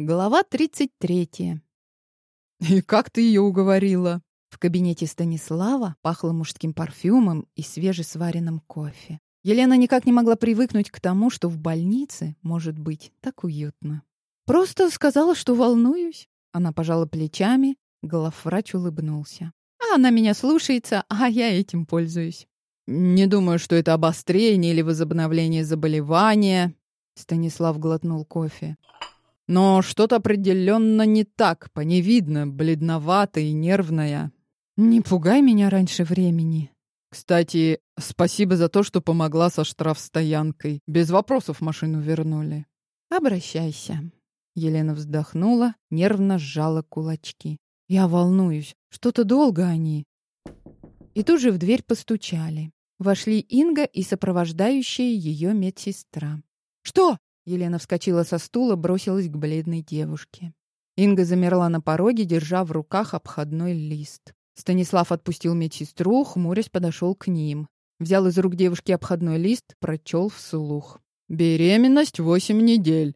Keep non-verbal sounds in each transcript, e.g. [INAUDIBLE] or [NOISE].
Глава 33. «И как ты ее уговорила?» В кабинете Станислава пахло мужским парфюмом и свежесваренным кофе. Елена никак не могла привыкнуть к тому, что в больнице может быть так уютно. «Просто сказала, что волнуюсь». Она пожала плечами, главврач улыбнулся. «А она меня слушается, а я этим пользуюсь». «Не думаю, что это обострение или возобновление заболевания», Станислав глотнул кофе. Но что-то определенно не так, по ней видно, бледноватая и нервная. Не пугай меня раньше времени. Кстати, спасибо за то, что помогла со штрафстоянкой. Без вопросов машину вернули. Обращайся. Елена вздохнула, нервно сжала кулачки. Я волнуюсь. Что-то долго они. И тут же в дверь постучали. Вошли Инга и сопровождающая ее медсестра. «Что?» Елена вскочила со стула, бросилась к бледной девушке. Инга замерла на пороге, держа в руках обходной лист. Станислав отпустил медсестру, хмурясь подошел к ним. Взял из рук девушки обходной лист, прочел вслух. «Беременность восемь недель».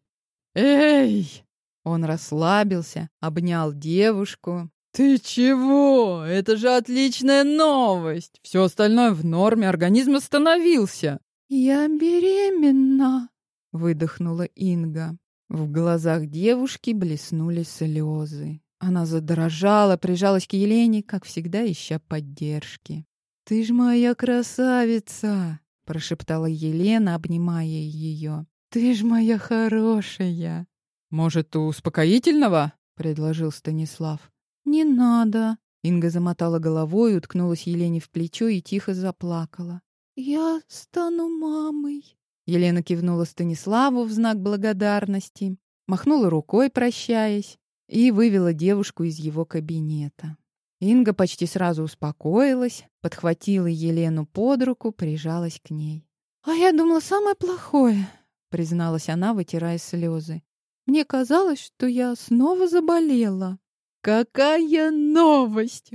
«Эй!» Он расслабился, обнял девушку. «Ты чего? Это же отличная новость! Все остальное в норме, организм остановился!» «Я беременна!» Выдохнула Инга. В глазах девушки блеснули слезы. Она задрожала, прижалась к Елене, как всегда, ища поддержки. «Ты ж моя красавица!» — прошептала Елена, обнимая ее. «Ты ж моя хорошая!» «Может, успокоительного?» — предложил Станислав. «Не надо!» Инга замотала головой, уткнулась Елене в плечо и тихо заплакала. «Я стану мамой!» Елена кивнула Станиславу в знак благодарности, махнула рукой, прощаясь, и вывела девушку из его кабинета. Инга почти сразу успокоилась, подхватила Елену под руку, прижалась к ней. «А я думала самое плохое», — призналась она, вытирая слезы. «Мне казалось, что я снова заболела». «Какая новость!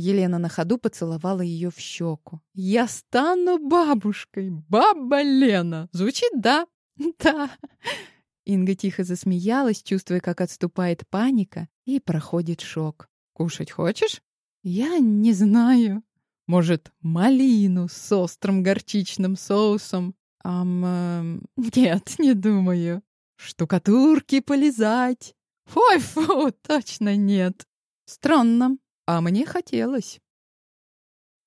Елена на ходу поцеловала ее в щеку. «Я стану бабушкой! Баба Лена! Звучит, да?» [LAUGHS] «Да!» Инга тихо засмеялась, чувствуя, как отступает паника и проходит шок. «Кушать хочешь?» «Я не знаю. Может, малину с острым горчичным соусом?» «Ам... Э, [LAUGHS] нет, не думаю. Штукатурки полизать?» «Ой, фу, точно нет!» «Странно. А мне хотелось.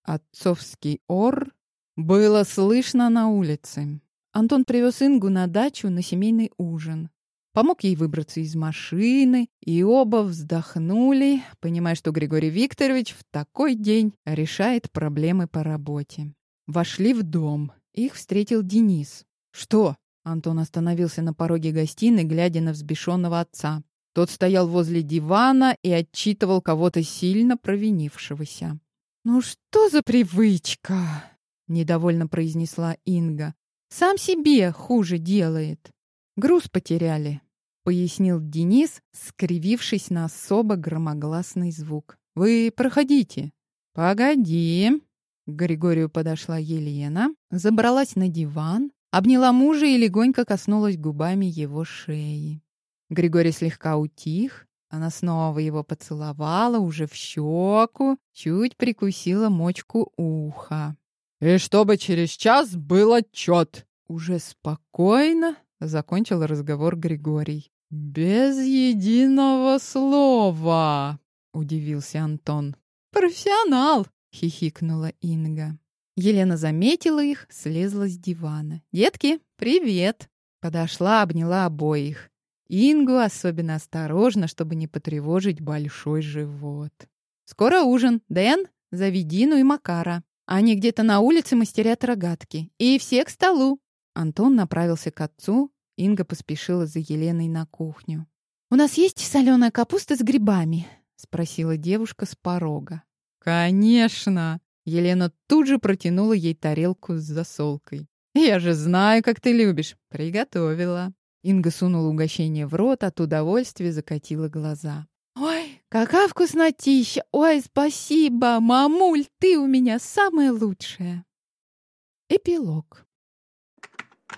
Отцовский ор было слышно на улице. Антон привез Ингу на дачу на семейный ужин. Помог ей выбраться из машины, и оба вздохнули, понимая, что Григорий Викторович в такой день решает проблемы по работе. Вошли в дом. Их встретил Денис. «Что?» Антон остановился на пороге гостиной, глядя на взбешенного отца. Тот стоял возле дивана и отчитывал кого-то сильно провинившегося. «Ну что за привычка?» — недовольно произнесла Инга. «Сам себе хуже делает. Груз потеряли», — пояснил Денис, скривившись на особо громогласный звук. «Вы проходите». «Погоди». К Григорию подошла Елена, забралась на диван, обняла мужа и легонько коснулась губами его шеи. Григорий слегка утих, она снова его поцеловала уже в щеку, чуть прикусила мочку уха. «И чтобы через час был отчет!» Уже спокойно закончил разговор Григорий. «Без единого слова!» — удивился Антон. «Профессионал!» — хихикнула Инга. Елена заметила их, слезла с дивана. «Детки, привет!» Подошла, обняла обоих. Ингу особенно осторожно, чтобы не потревожить большой живот. «Скоро ужин. Дэн, зови Дину и Макара. Они где-то на улице мастерят рогатки. И все к столу!» Антон направился к отцу. Инга поспешила за Еленой на кухню. «У нас есть соленая капуста с грибами?» — спросила девушка с порога. «Конечно!» Елена тут же протянула ей тарелку с засолкой. «Я же знаю, как ты любишь. Приготовила». Инга сунула угощение в рот, от удовольствия закатила глаза. «Ой, какая вкуснотища! Ой, спасибо! Мамуль, ты у меня самая лучшая!» Эпилог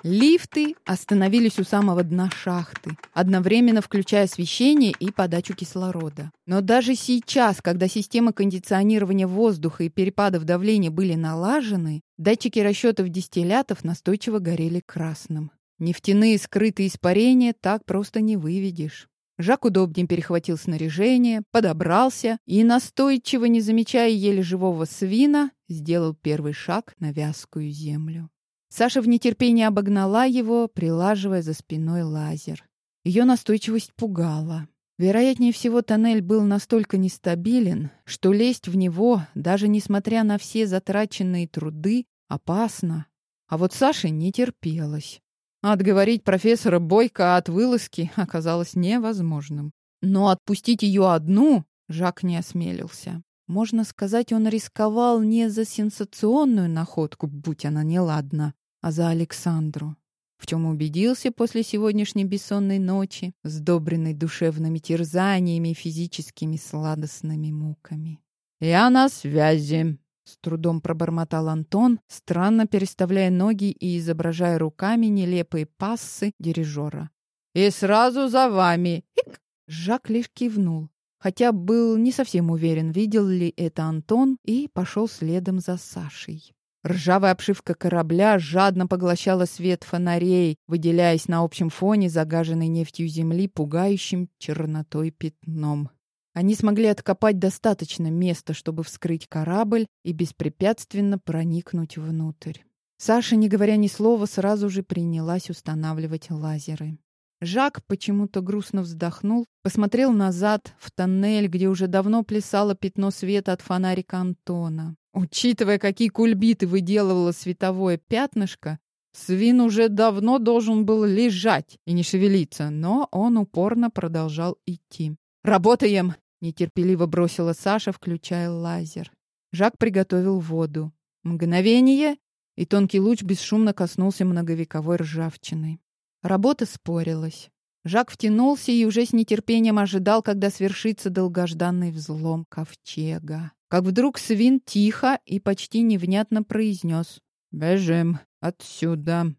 Лифты остановились у самого дна шахты, одновременно включая освещение и подачу кислорода. Но даже сейчас, когда системы кондиционирования воздуха и перепадов давления были налажены, датчики расчетов дистиллятов настойчиво горели красным. Нефтяные скрытые испарения так просто не выведешь. Жак удобнее перехватил снаряжение, подобрался и, настойчиво не замечая еле живого свина, сделал первый шаг на вязкую землю. Саша в нетерпении обогнала его, прилаживая за спиной лазер. Ее настойчивость пугала. Вероятнее всего, тоннель был настолько нестабилен, что лезть в него, даже несмотря на все затраченные труды, опасно. А вот Саше не терпелось. Отговорить профессора Бойко от вылазки оказалось невозможным. Но отпустить ее одну Жак не осмелился. Можно сказать, он рисковал не за сенсационную находку, будь она неладна, а за Александру. В чем убедился после сегодняшней бессонной ночи, сдобренной душевными терзаниями и физическими сладостными муками. «Я на связи», с трудом пробормотал Антон, странно переставляя ноги и изображая руками нелепые пассы дирижера. «И сразу за вами!» Ик! Жак лишь кивнул, хотя был не совсем уверен, видел ли это Антон, и пошел следом за Сашей. Ржавая обшивка корабля жадно поглощала свет фонарей, выделяясь на общем фоне загаженной нефтью земли пугающим чернотой пятном. Они смогли откопать достаточно места, чтобы вскрыть корабль и беспрепятственно проникнуть внутрь. Саша, не говоря ни слова, сразу же принялась устанавливать лазеры. Жак почему-то грустно вздохнул, посмотрел назад, в тоннель, где уже давно плясало пятно света от фонарика Антона. Учитывая, какие кульбиты выделывало световое пятнышко, свин уже давно должен был лежать и не шевелиться, но он упорно продолжал идти. «Работаем!» Нетерпеливо бросила Саша, включая лазер. Жак приготовил воду. Мгновение, и тонкий луч бесшумно коснулся многовековой ржавчины. Работа спорилась. Жак втянулся и уже с нетерпением ожидал, когда свершится долгожданный взлом ковчега. Как вдруг свин тихо и почти невнятно произнес «Бежим отсюда».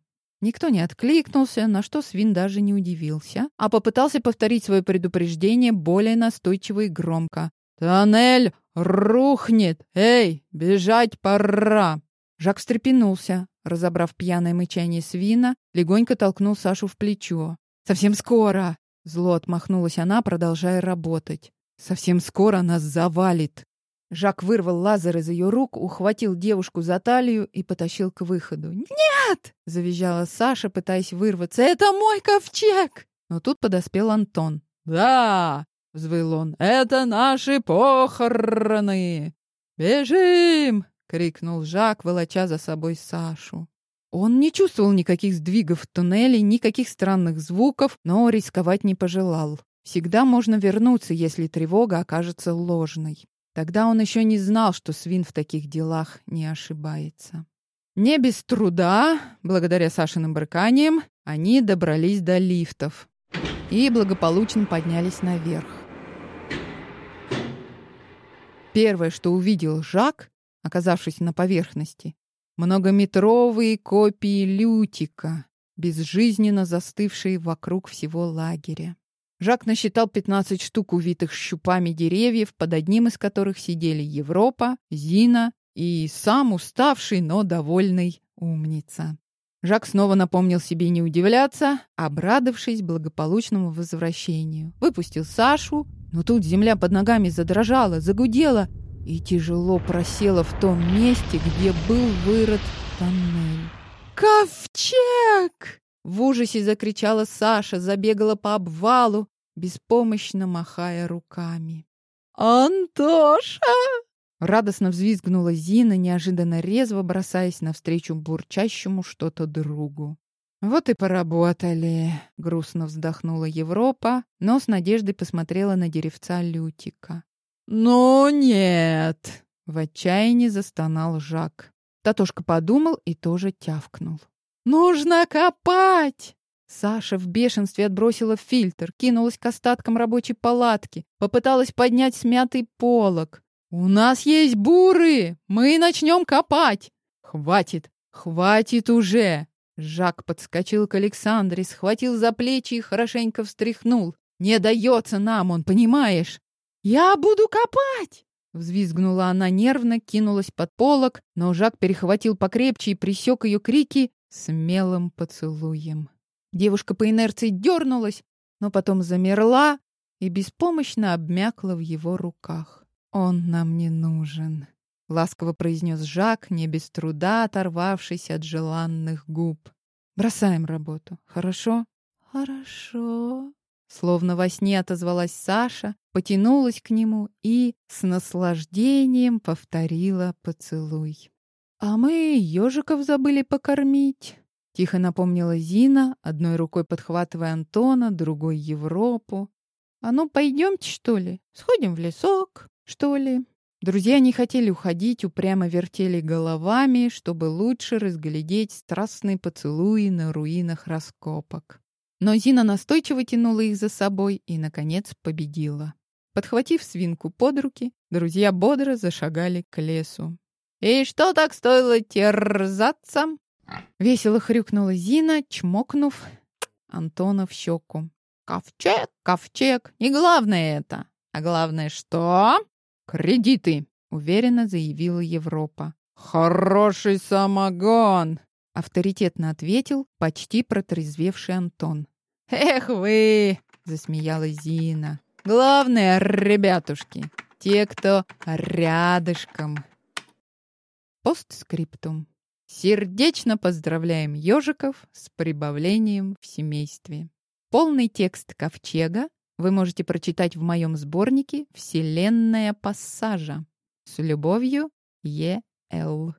Никто не откликнулся, на что свин даже не удивился, а попытался повторить свое предупреждение более настойчиво и громко. «Тоннель рухнет! Эй, бежать пора!» Жак встрепенулся, разобрав пьяное мычание свина, легонько толкнул Сашу в плечо. «Совсем скоро!» Зло отмахнулась она, продолжая работать. «Совсем скоро нас завалит!» Жак вырвал лазер из ее рук, ухватил девушку за талию и потащил к выходу. «Нет!» — завизжала Саша, пытаясь вырваться. «Это мой ковчег!» Но тут подоспел Антон. «Да!» — взвыл он. «Это наши похороны!» «Бежим!» — крикнул Жак, волоча за собой Сашу. Он не чувствовал никаких сдвигов в туннеле, никаких странных звуков, но рисковать не пожелал. Всегда можно вернуться, если тревога окажется ложной. Тогда он еще не знал, что свин в таких делах не ошибается. Не без труда, благодаря Сашиным брыканиям, они добрались до лифтов и благополучно поднялись наверх. Первое, что увидел Жак, оказавшись на поверхности, многометровые копии Лютика, безжизненно застывшие вокруг всего лагеря. Жак насчитал 15 штук увитых щупами деревьев, под одним из которых сидели Европа, Зина и сам уставший, но довольный умница. Жак снова напомнил себе не удивляться, обрадовавшись благополучному возвращению. Выпустил Сашу, но тут земля под ногами задрожала, загудела и тяжело просела в том месте, где был вырод тоннель. «Ковчег!» В ужасе закричала Саша, забегала по обвалу, беспомощно махая руками. «Антоша!» Радостно взвизгнула Зина, неожиданно резво бросаясь навстречу бурчащему что-то другу. «Вот и поработали», — грустно вздохнула Европа, но с надеждой посмотрела на деревца Лютика. «Ну нет!» — в отчаянии застонал Жак. Татошка подумал и тоже тявкнул. «Нужно копать!» Саша в бешенстве отбросила фильтр, кинулась к остаткам рабочей палатки, попыталась поднять смятый полог. «У нас есть буры! Мы начнем копать!» «Хватит! Хватит уже!» Жак подскочил к Александре, схватил за плечи и хорошенько встряхнул. «Не дается нам он, понимаешь?» «Я буду копать!» Взвизгнула она нервно, кинулась под полок, но Жак перехватил покрепче и присек ее крики смелым поцелуем. Девушка по инерции дернулась, но потом замерла и беспомощно обмякла в его руках. «Он нам не нужен», — ласково произнес Жак, не без труда оторвавшись от желанных губ. «Бросаем работу, хорошо?» «Хорошо», Словно во сне отозвалась Саша, потянулась к нему и с наслаждением повторила поцелуй. «А мы ежиков забыли покормить», — тихо напомнила Зина, одной рукой подхватывая Антона, другой — Европу. «А ну, пойдемте, что ли? Сходим в лесок, что ли?» Друзья не хотели уходить, упрямо вертели головами, чтобы лучше разглядеть страстные поцелуи на руинах раскопок. Но Зина настойчиво тянула их за собой и, наконец, победила. Подхватив свинку под руки, друзья бодро зашагали к лесу. «И что так стоило терзаться?» Весело хрюкнула Зина, чмокнув Антона в щеку. «Ковчег, ковчег, не главное это, а главное что?» «Кредиты», — уверенно заявила Европа. «Хороший самогон!» Авторитетно ответил почти протрезвевший Антон. «Эх вы!» — засмеялась Зина. «Главное, ребятушки, те, кто рядышком». Постскриптум. Сердечно поздравляем ежиков с прибавлением в семействе. Полный текст ковчега вы можете прочитать в моем сборнике «Вселенная пассажа». С любовью, Е.Л.